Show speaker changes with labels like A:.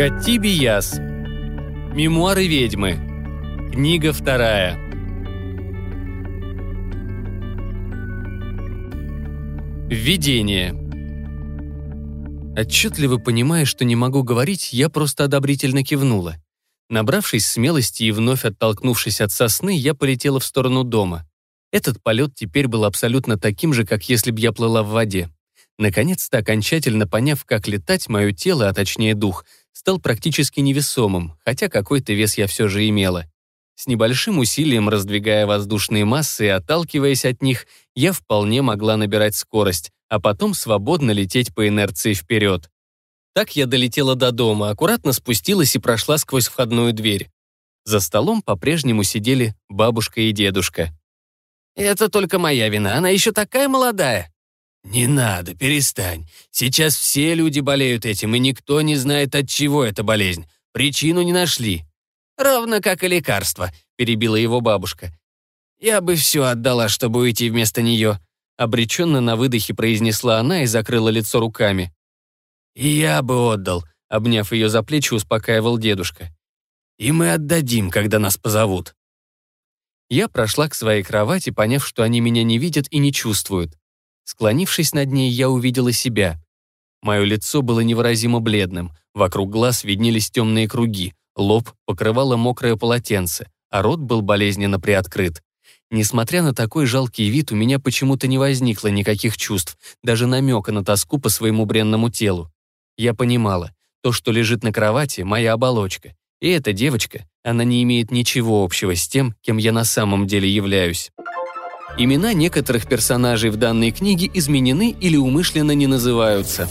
A: Катиби Яс. Мемуары ведьмы. Книга вторая. Введение. Отчетливо понимая, что не могу говорить, я просто одобрительно кивнула. Набравшись смелости и вновь оттолкнувшись от сосны, я полетела в сторону дома. Этот полет теперь был абсолютно таким же, как если бы я плыла в воде. Наконец-то, окончательно поняв, как летать, мое тело, а точнее дух, стал практически невесомым, хотя какой-то вес я все же имела. С небольшим усилием раздвигая воздушные массы и отталкиваясь от них, я вполне могла набирать скорость, а потом свободно лететь по инерции вперед. Так я долетела до дома, аккуратно спустилась и прошла сквозь входную дверь. За столом по-прежнему сидели бабушка и дедушка.
B: «Это только моя вина, она еще такая молодая»,
C: «Не надо, перестань. Сейчас все люди болеют этим, и никто не знает, от чего эта болезнь. Причину не нашли».
B: «Ровно как и лекарство», — перебила его бабушка. «Я бы все отдала, чтобы уйти вместо нее», — обреченно на выдохе произнесла она и закрыла лицо руками.
C: «И я бы отдал», — обняв ее за плечи, успокаивал дедушка. «И мы отдадим, когда нас позовут».
A: Я прошла к своей кровати, поняв, что они меня не видят и не чувствуют. Склонившись над ней, я увидела себя. Мое лицо было невыразимо бледным, вокруг глаз виднелись темные круги, лоб покрывало мокрое полотенце, а рот был болезненно приоткрыт. Несмотря на такой жалкий вид, у меня почему-то не возникло никаких чувств, даже намека на тоску по своему бренному телу. Я понимала, то, что лежит на кровати, моя оболочка. И эта девочка, она не имеет ничего общего с тем, кем я на самом деле являюсь. Имена некоторых персонажей в данной книге изменены или умышленно не называются.